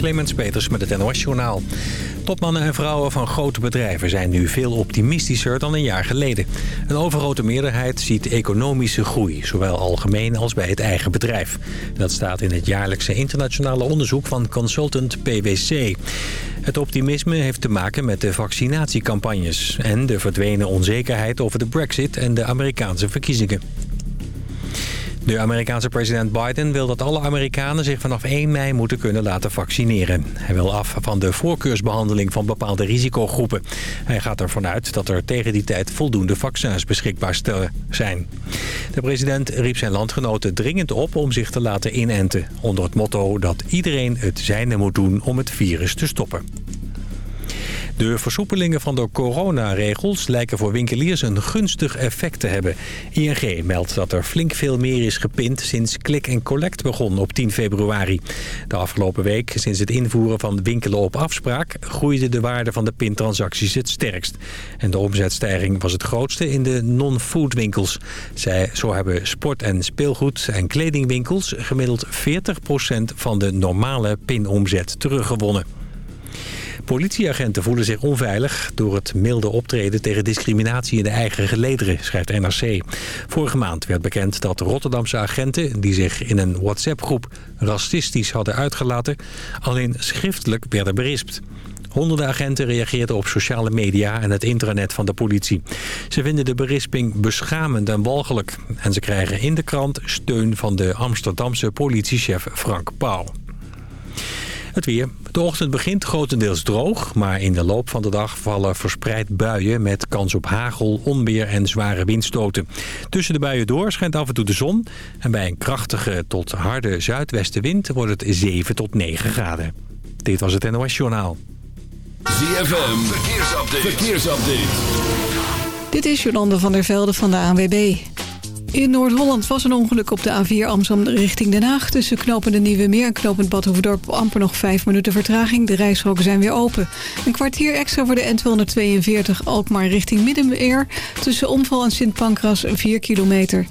Clemens Peters met het NOS Journaal. Topmannen en vrouwen van grote bedrijven zijn nu veel optimistischer dan een jaar geleden. Een overgrote meerderheid ziet economische groei, zowel algemeen als bij het eigen bedrijf. Dat staat in het jaarlijkse internationale onderzoek van consultant PwC. Het optimisme heeft te maken met de vaccinatiecampagnes... en de verdwenen onzekerheid over de brexit en de Amerikaanse verkiezingen. De Amerikaanse president Biden wil dat alle Amerikanen zich vanaf 1 mei moeten kunnen laten vaccineren. Hij wil af van de voorkeursbehandeling van bepaalde risicogroepen. Hij gaat ervan uit dat er tegen die tijd voldoende vaccins beschikbaar zijn. De president riep zijn landgenoten dringend op om zich te laten inenten. Onder het motto dat iedereen het zijne moet doen om het virus te stoppen. De versoepelingen van de coronaregels lijken voor winkeliers een gunstig effect te hebben. ING meldt dat er flink veel meer is gepind sinds Click Collect begon op 10 februari. De afgelopen week, sinds het invoeren van winkelen op afspraak, groeide de waarde van de pintransacties het sterkst. En de omzetstijging was het grootste in de non-food winkels. Zij, zo hebben sport- en speelgoed- en kledingwinkels gemiddeld 40% van de normale pinomzet teruggewonnen. Politieagenten voelen zich onveilig door het milde optreden tegen discriminatie in de eigen gelederen, schrijft NRC. Vorige maand werd bekend dat Rotterdamse agenten die zich in een WhatsApp-groep racistisch hadden uitgelaten, alleen schriftelijk werden berispt. Honderden agenten reageerden op sociale media en het intranet van de politie. Ze vinden de berisping beschamend en walgelijk. En ze krijgen in de krant steun van de Amsterdamse politiechef Frank Pauw. Het weer. De ochtend begint grotendeels droog, maar in de loop van de dag vallen verspreid buien met kans op hagel, onweer en zware windstoten. Tussen de buien door schijnt af en toe de zon en bij een krachtige tot harde zuidwestenwind wordt het 7 tot 9 graden. Dit was het NOS Journaal. ZFM, verkeersupdate. verkeersupdate. Dit is Jolande van der Velde van de ANWB. In Noord-Holland was een ongeluk op de A4 Amsterdam richting Den Haag. Tussen knopende Nieuwe Meer en knopend Badhoevedorp amper nog 5 minuten vertraging. De rijstroken zijn weer open. Een kwartier extra voor de N242 Alkmaar richting Middenmeer. Tussen Omval en Sint Pancras 4 kilometer.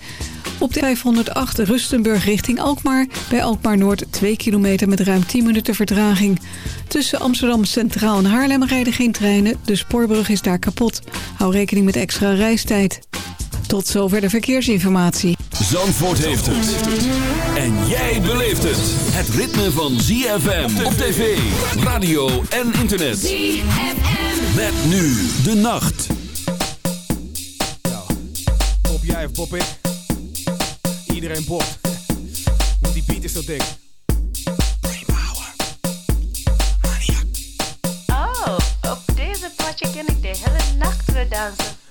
Op de 508 Rustenburg richting Alkmaar. Bij Alkmaar Noord 2 kilometer met ruim 10 minuten vertraging. Tussen Amsterdam Centraal en Haarlem rijden geen treinen. De spoorbrug is daar kapot. Hou rekening met extra reistijd. Tot zover de verkeersinformatie. Zandvoort heeft het. En jij beleeft het. Het ritme van ZFM op tv, radio en internet. ZFM. Met nu de nacht. Ja, pop jij of pop ik? Iedereen popt. Want die beat is zo dik. Oh, op deze potje ken ik de hele nacht weer dansen.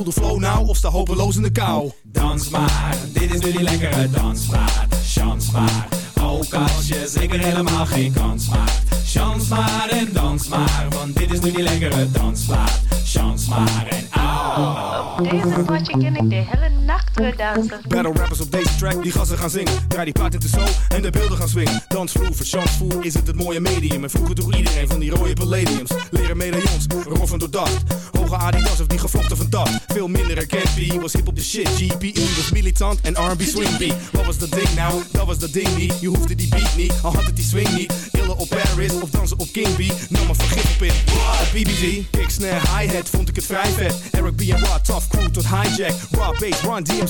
Voel de flow nou of sta hopeloos in de kou. Dans maar, dit is nu die lekkere dansmaat. Chans maar, ook als je zeker helemaal geen kans maakt. Chans maar en dans maar, want dit is nu die lekkere dansmaat. Chans maar en au. Op deze potje ken ik de hele Battle rappers op deze track die gassen gaan zingen. Draai die plaat in de zo en de beelden gaan swingen. Dansvloer, verchansvoer is het het mooie medium. En vroeger droeg iedereen van die rode palladiums. Leren medaillons, roffen door dacht. Hoge Adidas of die gevlochten van dat. Veel minder herkend, was hip op de shit. GPE was militant en R&B swing beat. Wat was dat ding nou? Dat was dat ding niet. Je hoefde die beat niet, al had het die swing niet. Illen op Paris of dansen op King B. Nam maar vergif op in. BBG, kick, snare, hi-hat vond ik het vrij vet. Eric B en tough crew tot hijack. Raw bass, Run DMC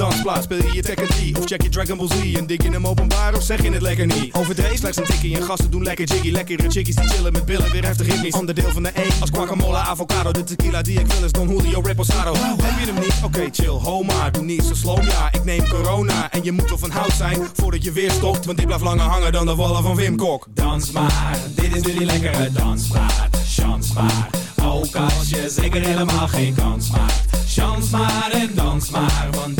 Dansplaats. Speel je je Tekken 3 of check je Dragon Ball Z en dik je hem openbaar of zeg je het lekker niet? Overdreven slechts een tikkie en gasten doen lekker jiggy. Lekkere chickies die chillen met billen, weer heftig ritmisch. Ander deel van de E als guacamole, avocado. De tequila die ik wil is Don Julio Reposado. Heb je hem niet? Oké, chill, ho maar. Doe niet zo slow, ja. Ik neem corona en je moet wel van hout zijn voordat je weer stopt. Want dit blijft langer hangen dan de wallen van Wim Kok. Dans maar, dit is nu die lekkere dansplaat. Chans maar, ook als je zeker helemaal geen kans maakt. Chans maar en dans maar, want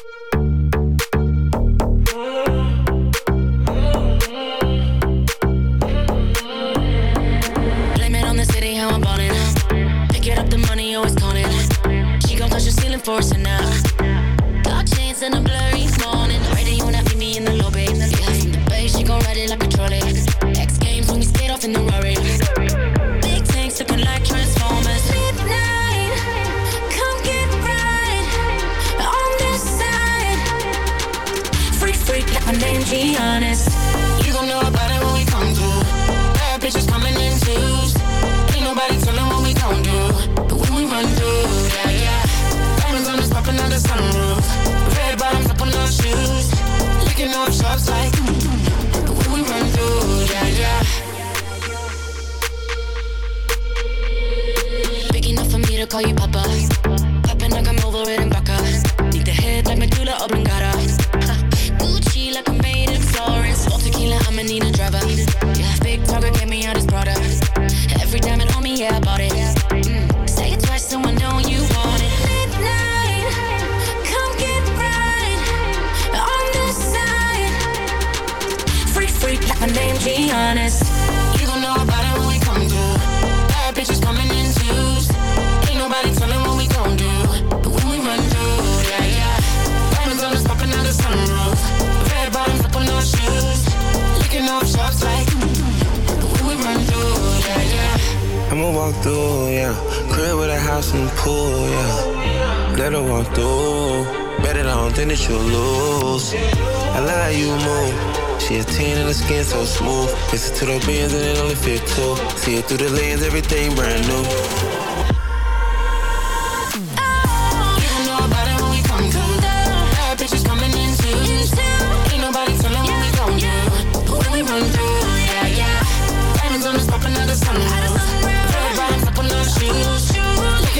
Touch the ceiling for us now. Dark chains and a blurry morning. Ready, you wanna me in the lobby. Yeah, from the bay, she gon' ride it like a trolley. X games when we skate off in the Rari. Big tanks looking like Transformers. Midnight, come get right on this side. Freak, freak, like my name, call you Papa. Through, yeah. Crib with a house and pool, yeah. Let her walk through. Bet it, I don't think that you'll lose. I love how you move. She a 10 and the skin so smooth. Listen to the bands and it only fit two. See it through the lens, everything brand new.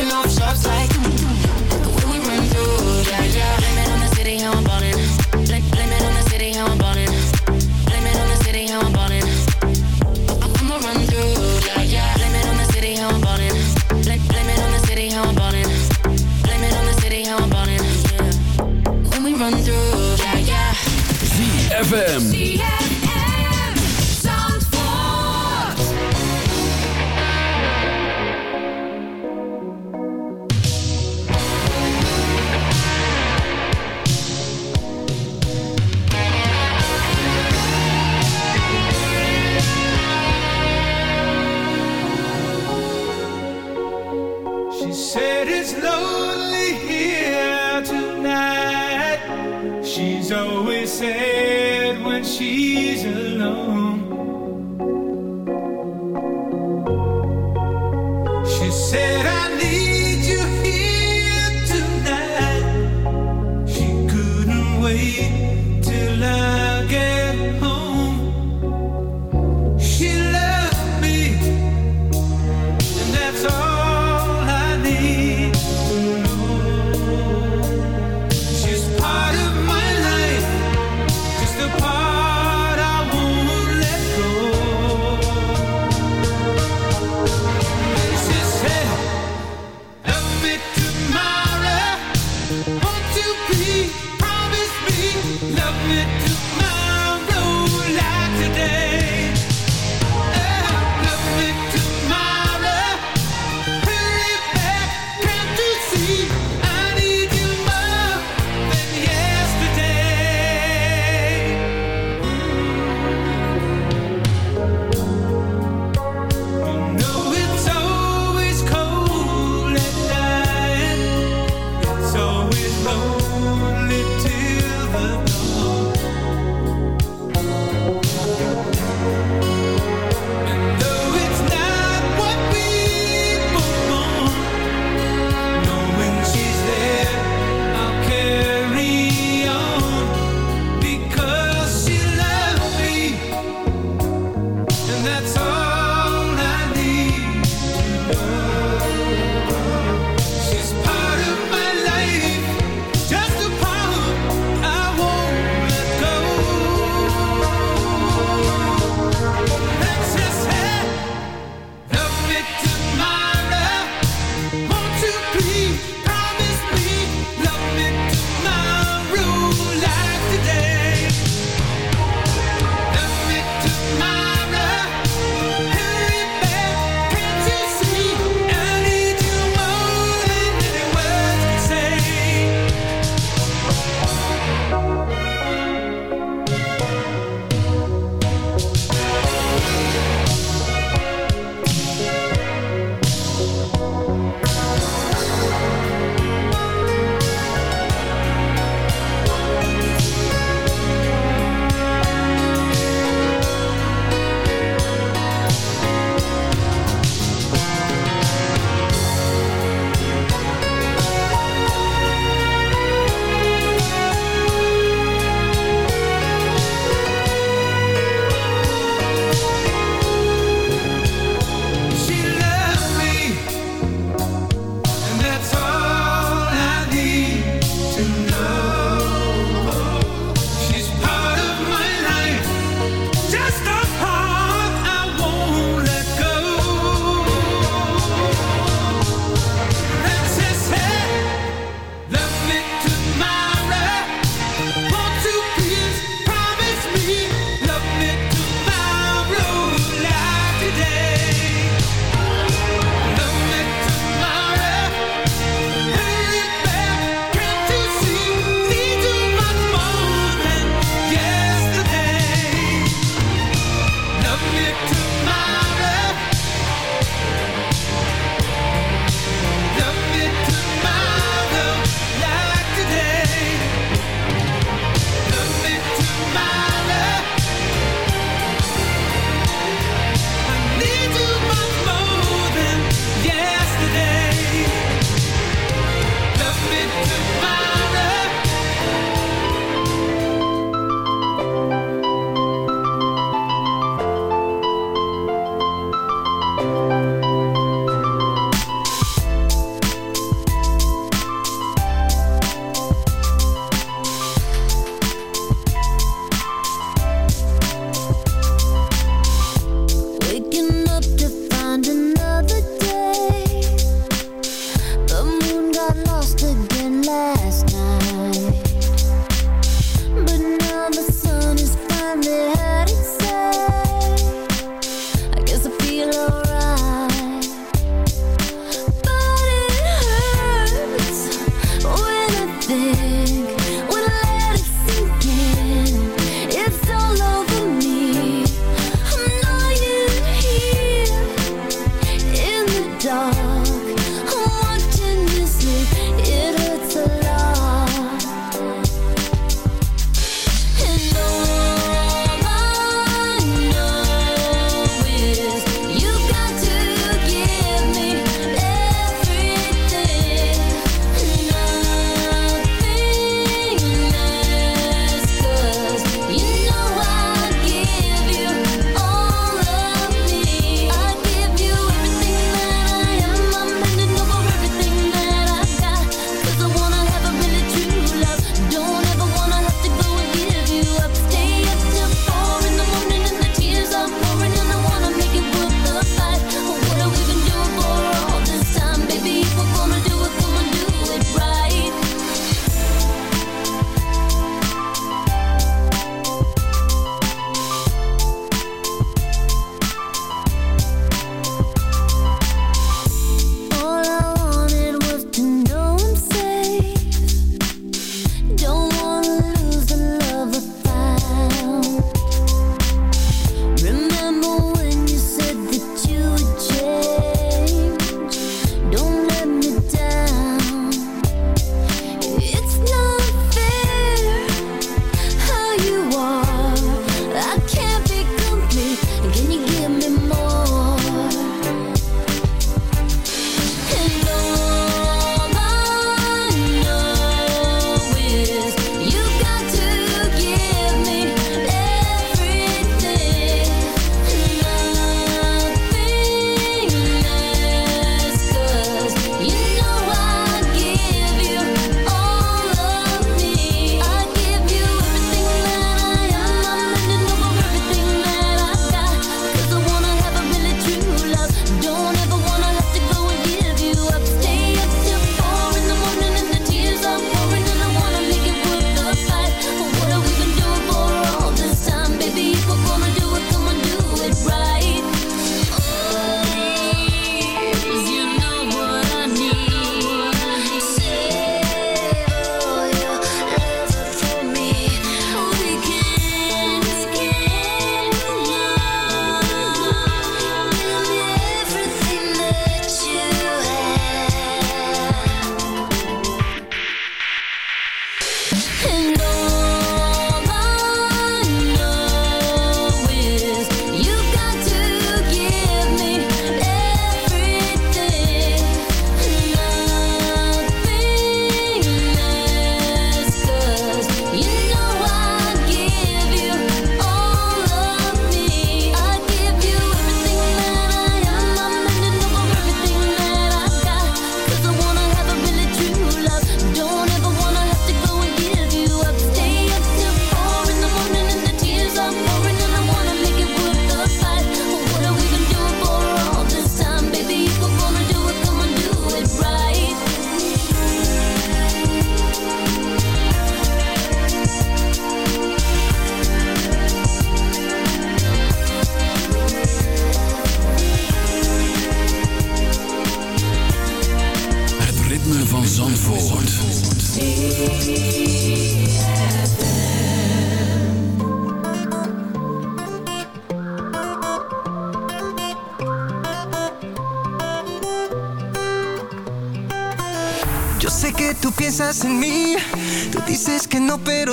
taking off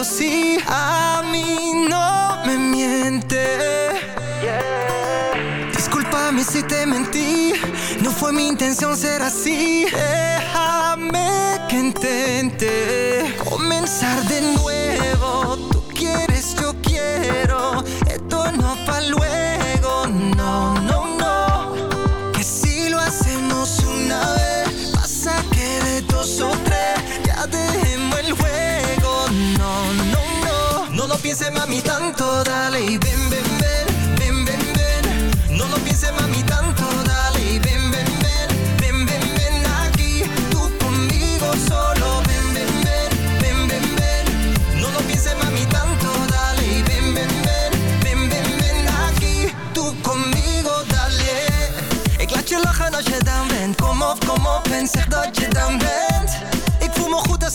no, pero sí, a mí no me miente. Discúlpame si te mentí, no fue mi intención ser así.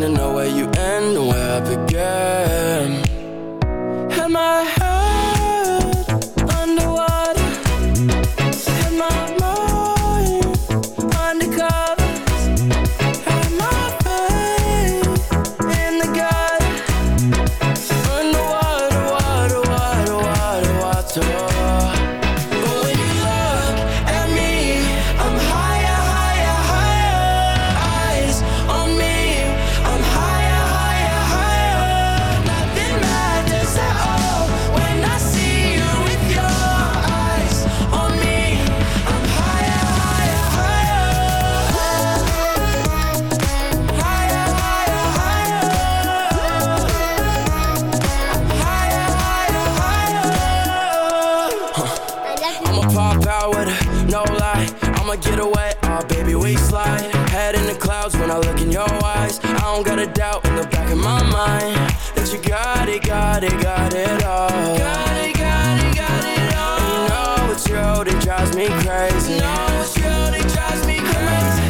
struggling to know where you got a doubt in the back of my mind that you got it, got it, got it all. Got it, got it, got it all. You know it's you it drives me crazy. You know it's you it drives me crazy.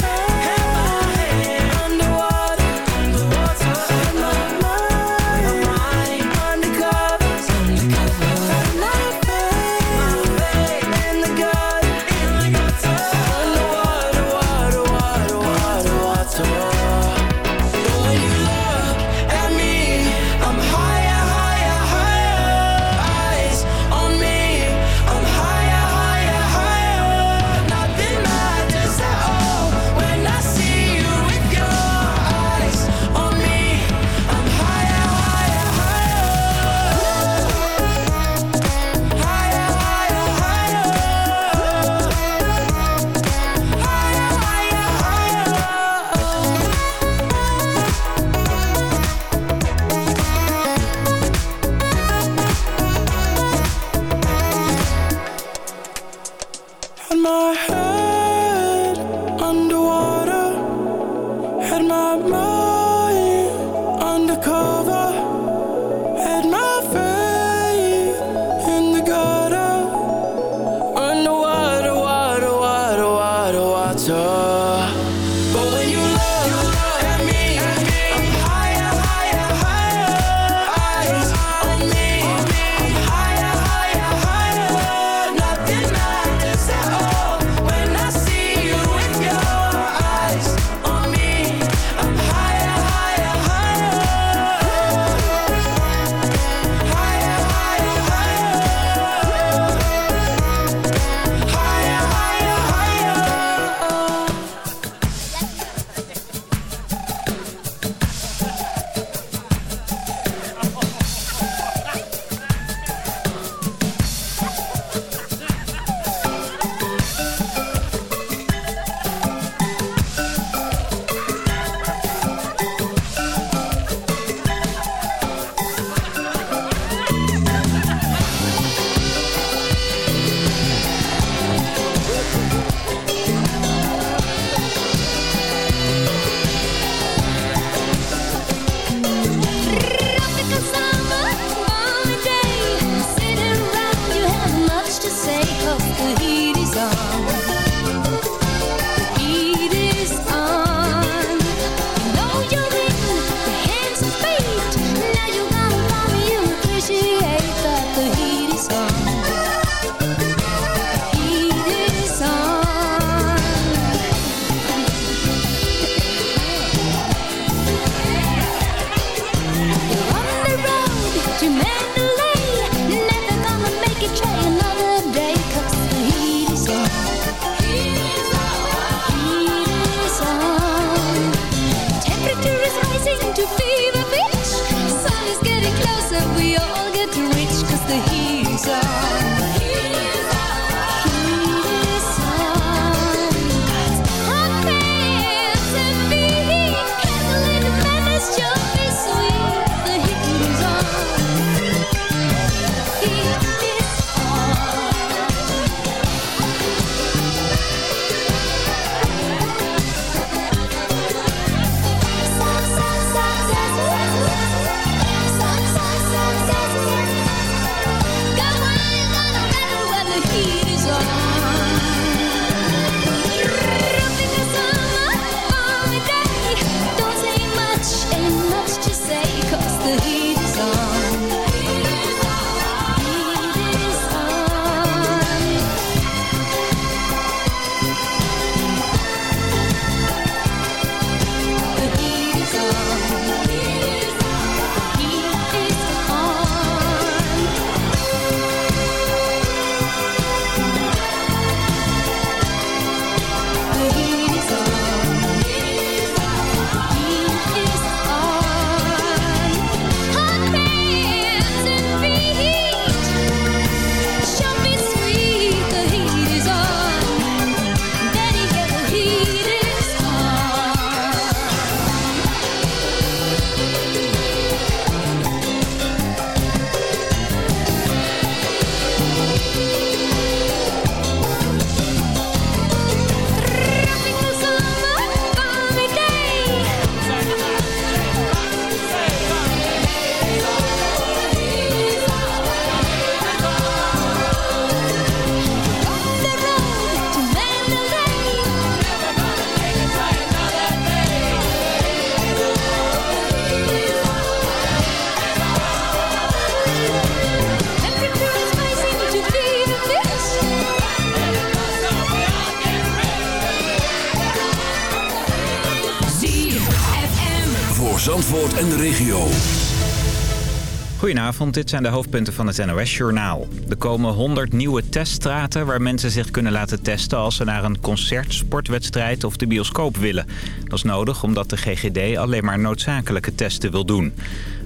Goedenavond, dit zijn de hoofdpunten van het NOS-journaal. Er komen 100 nieuwe teststraten waar mensen zich kunnen laten testen... als ze naar een concert, sportwedstrijd of de bioscoop willen. Dat is nodig omdat de GGD alleen maar noodzakelijke testen wil doen.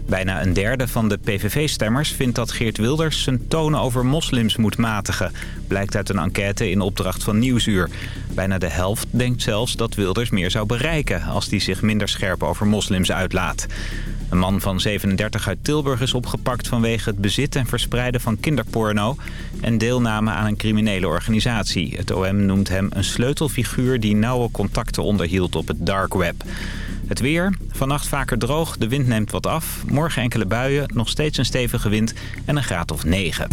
Bijna een derde van de PVV-stemmers vindt dat Geert Wilders zijn tonen over moslims moet matigen. Blijkt uit een enquête in opdracht van Nieuwsuur. Bijna de helft denkt zelfs dat Wilders meer zou bereiken als hij zich minder scherp over moslims uitlaat. Een man van 37 uit Tilburg is opgepakt vanwege het bezit en verspreiden van kinderporno en deelname aan een criminele organisatie. Het OM noemt hem een sleutelfiguur die nauwe contacten onderhield op het dark web. Het weer, vannacht vaker droog, de wind neemt wat af. Morgen enkele buien, nog steeds een stevige wind en een graad of 9.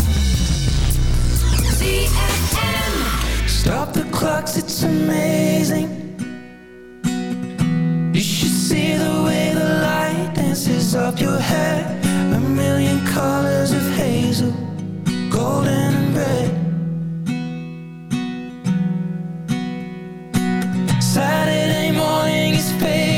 Stop the clocks, it's amazing. See the way the light dances up your hair. A million colors of hazel, golden and red. Saturday morning is fading.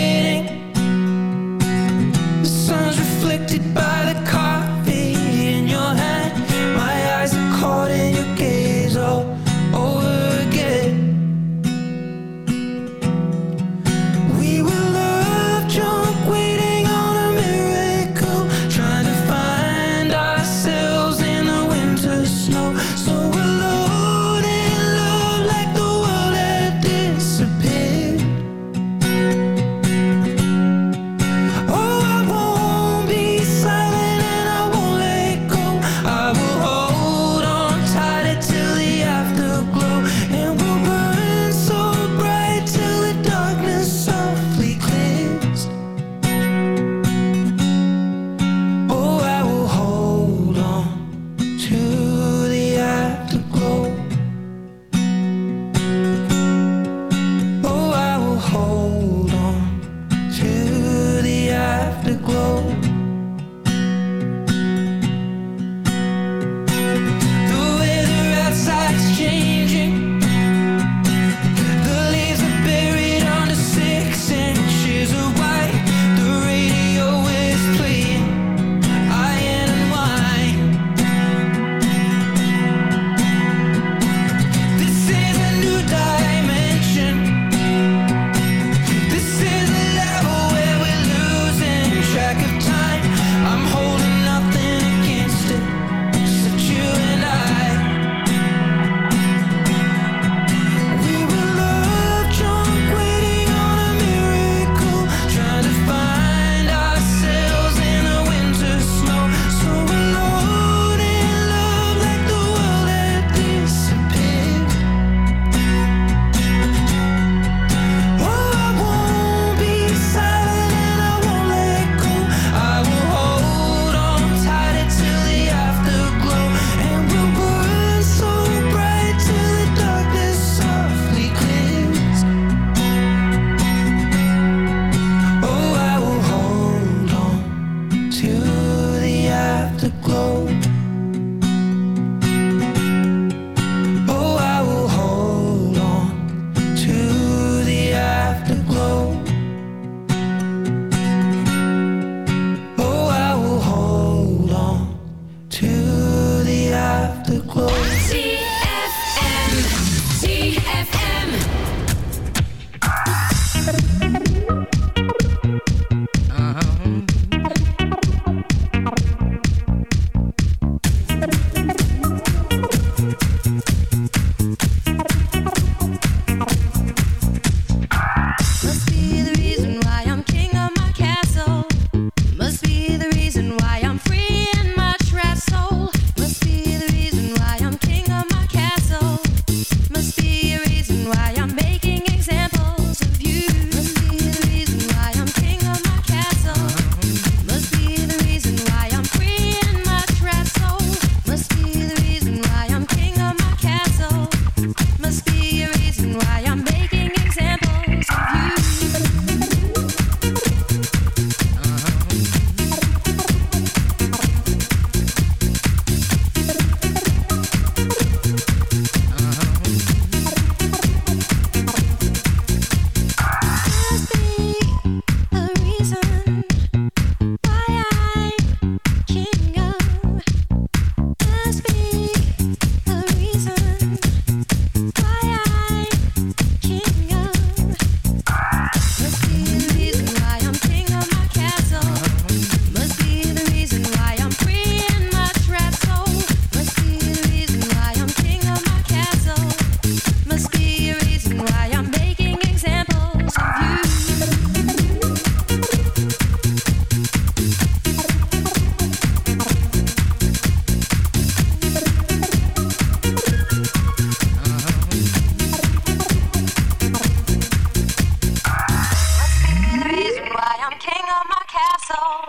soul.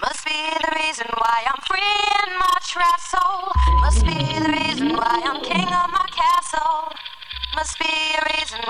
Must be the reason why I'm free in my trap soul. Must be the reason why I'm king of my castle. Must be a reason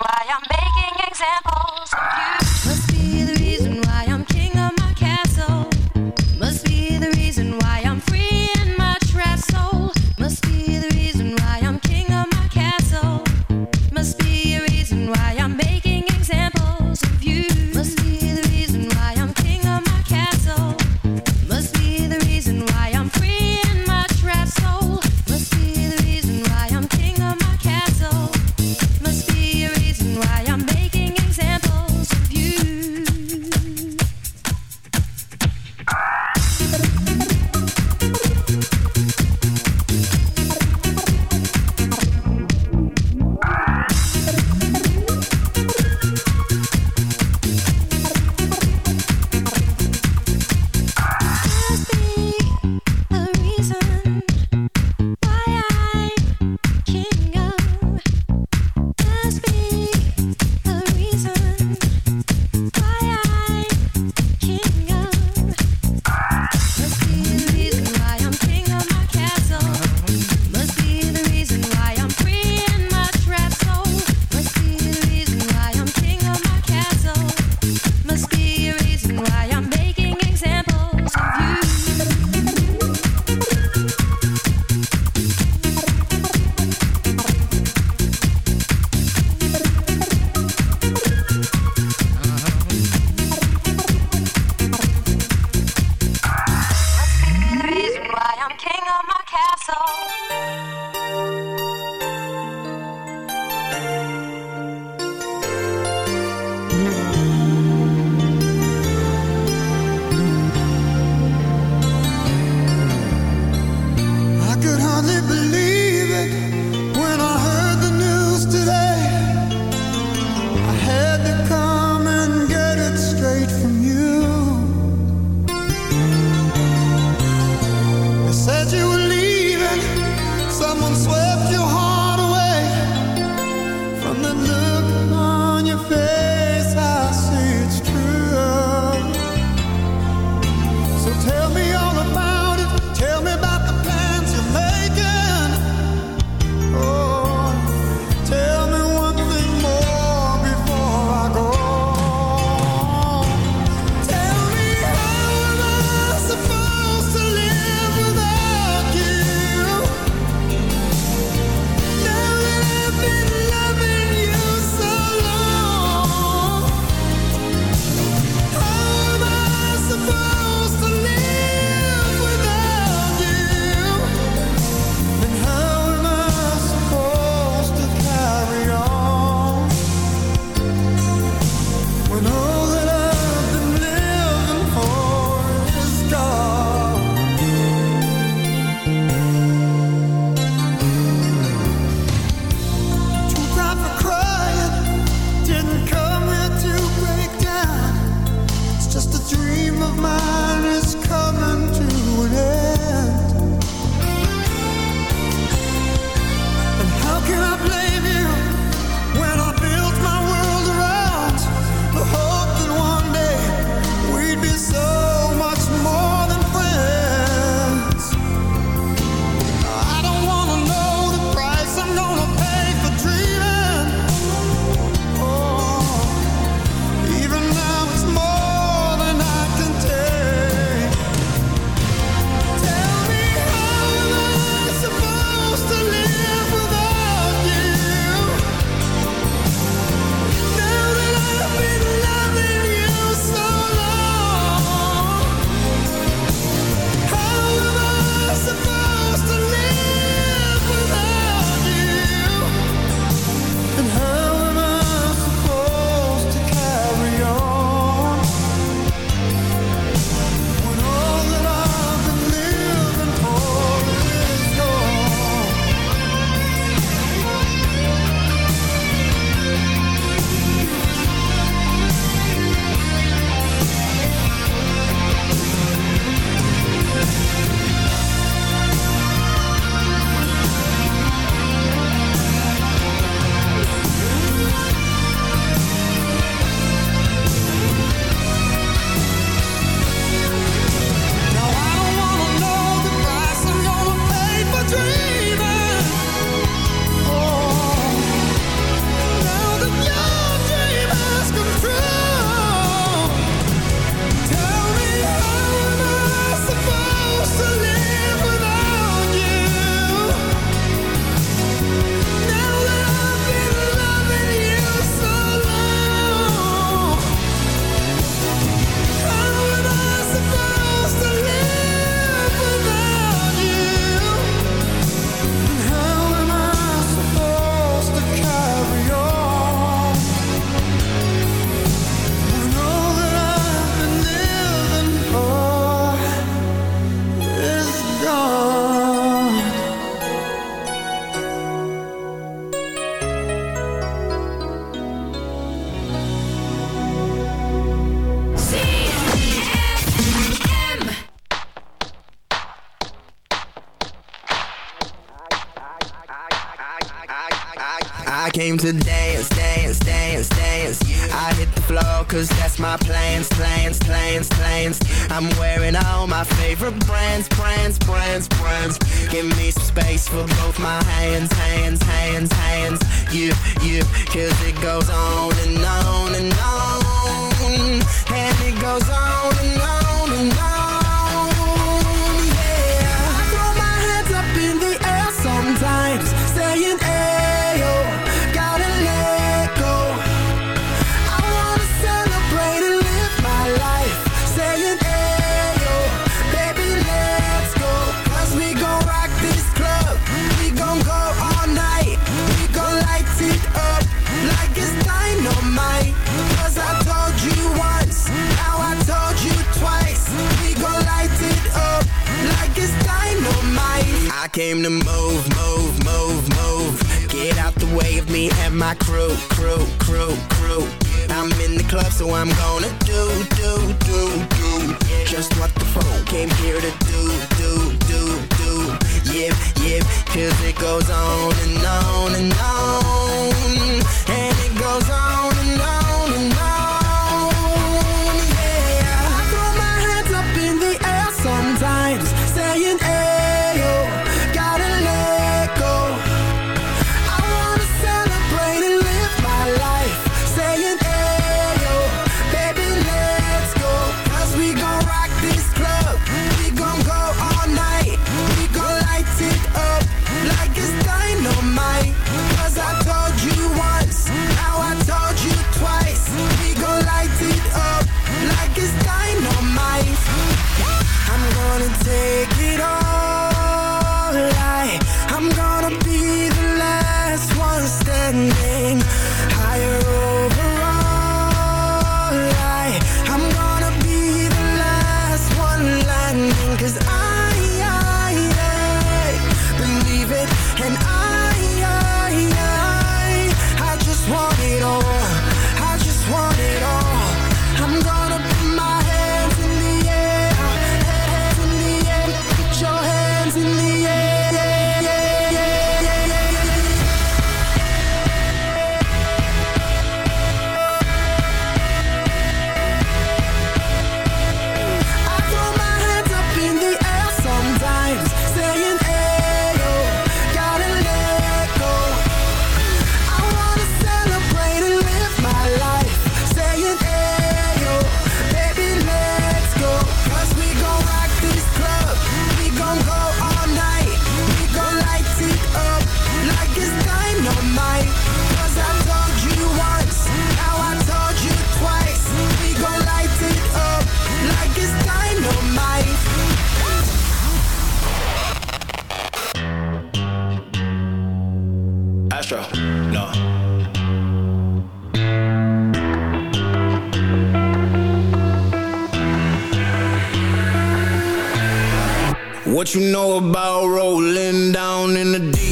What you know about rolling down in the deep?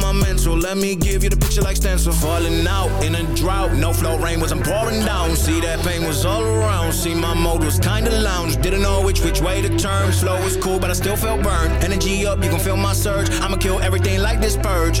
my mental. Let me give you the picture like stencil. Falling out in a drought. No flow rain wasn't pouring down. See that pain was all around. See my mode was kinda lounge. Didn't know which which way to turn. Flow was cool, but I still felt burned. Energy up, you can feel my surge. I'ma kill everything like this purge.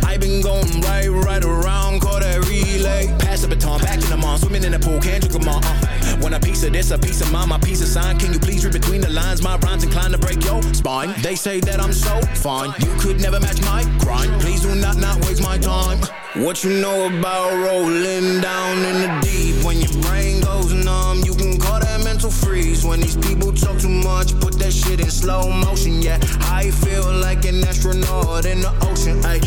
I been going right, right around, call that relay. Pass the baton, back in the mom, swimming in the pool, can't drink them all. Uh. When a piece of this, a piece of mine, my piece of sign. Can you please read between the lines? My rhymes inclined to break your spine. They say that I'm so fine. You could never match my grind. Please do not not waste my time. What you know about rolling down in the deep? When your brain goes numb, you can call that mental mental freeze when these people talk too much. Put that shit in slow motion, yeah. I feel like an astronaut in the ocean. Ay,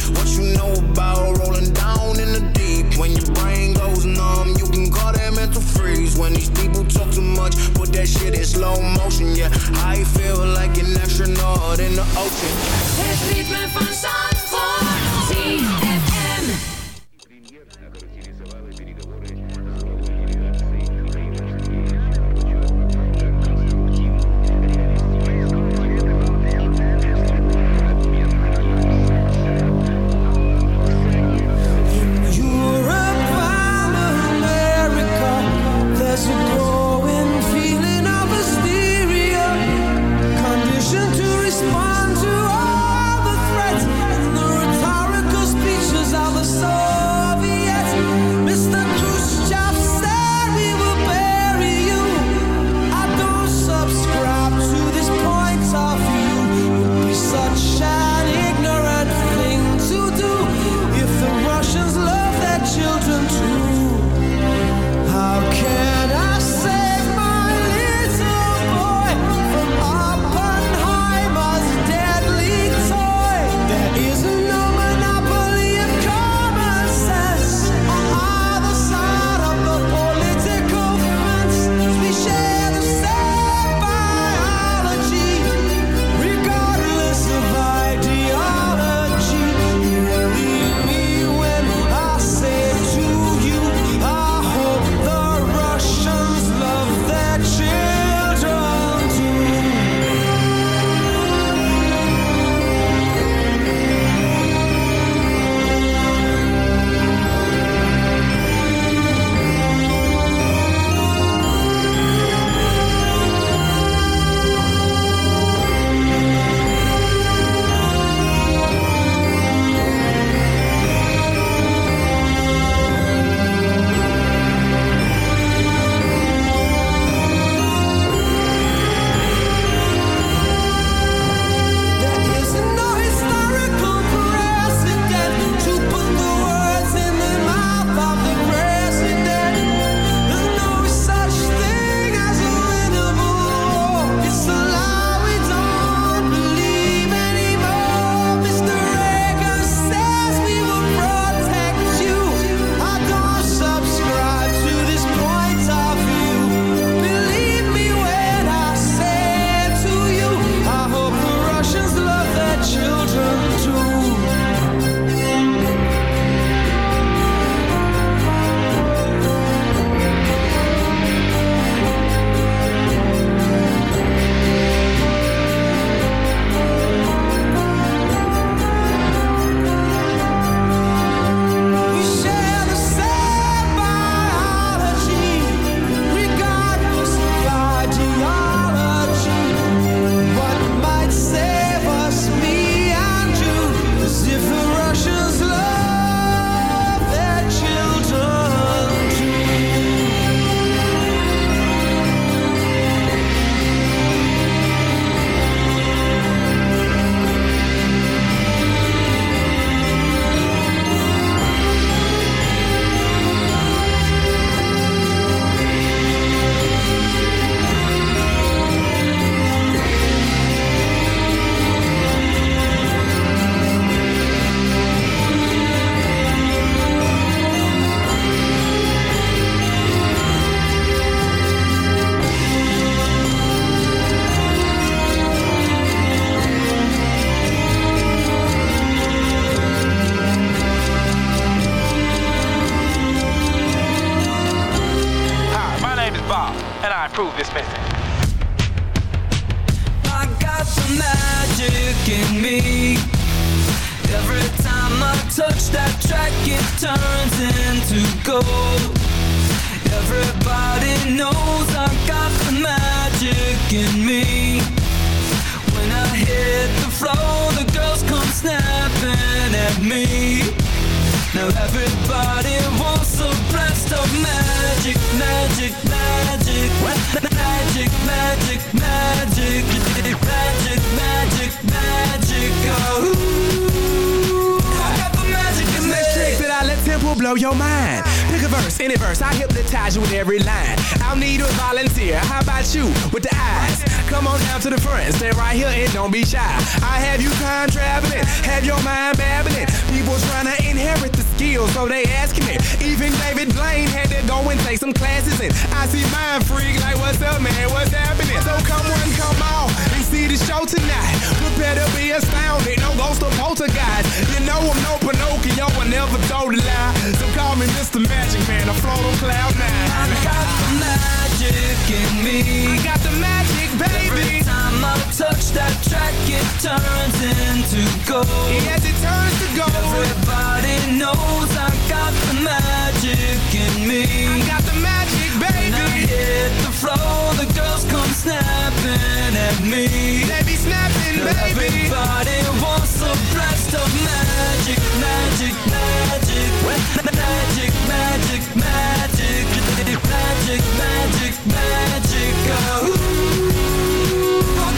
me. They be snapping, baby. Everybody wants a blast of magic, magic, magic, magic, magic, magic, magic, magic, magic. Oh,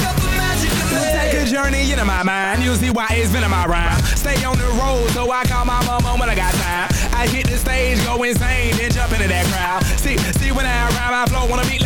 the magic in me. Take a journey into my mind. You'll see why it's been in my rhyme. Stay on the road, so I call my mama when I got time. I hit the stage, go insane, then jump into that crowd. See, see when I rhyme, I flow, wanna beat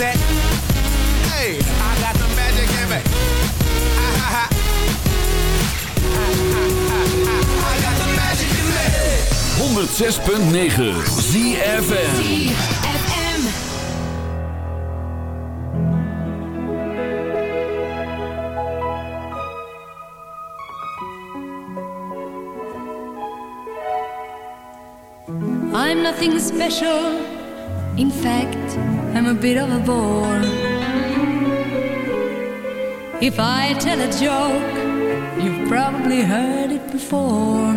Hey, I got the magic in. I got the magic in me. 106.9 ZFM. I'm nothing special. In fact, I'm a bit of a bore. If I tell a joke, you've probably heard it before.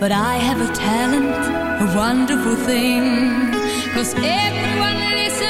But I have a talent, a wonderful thing. Cause everyone listens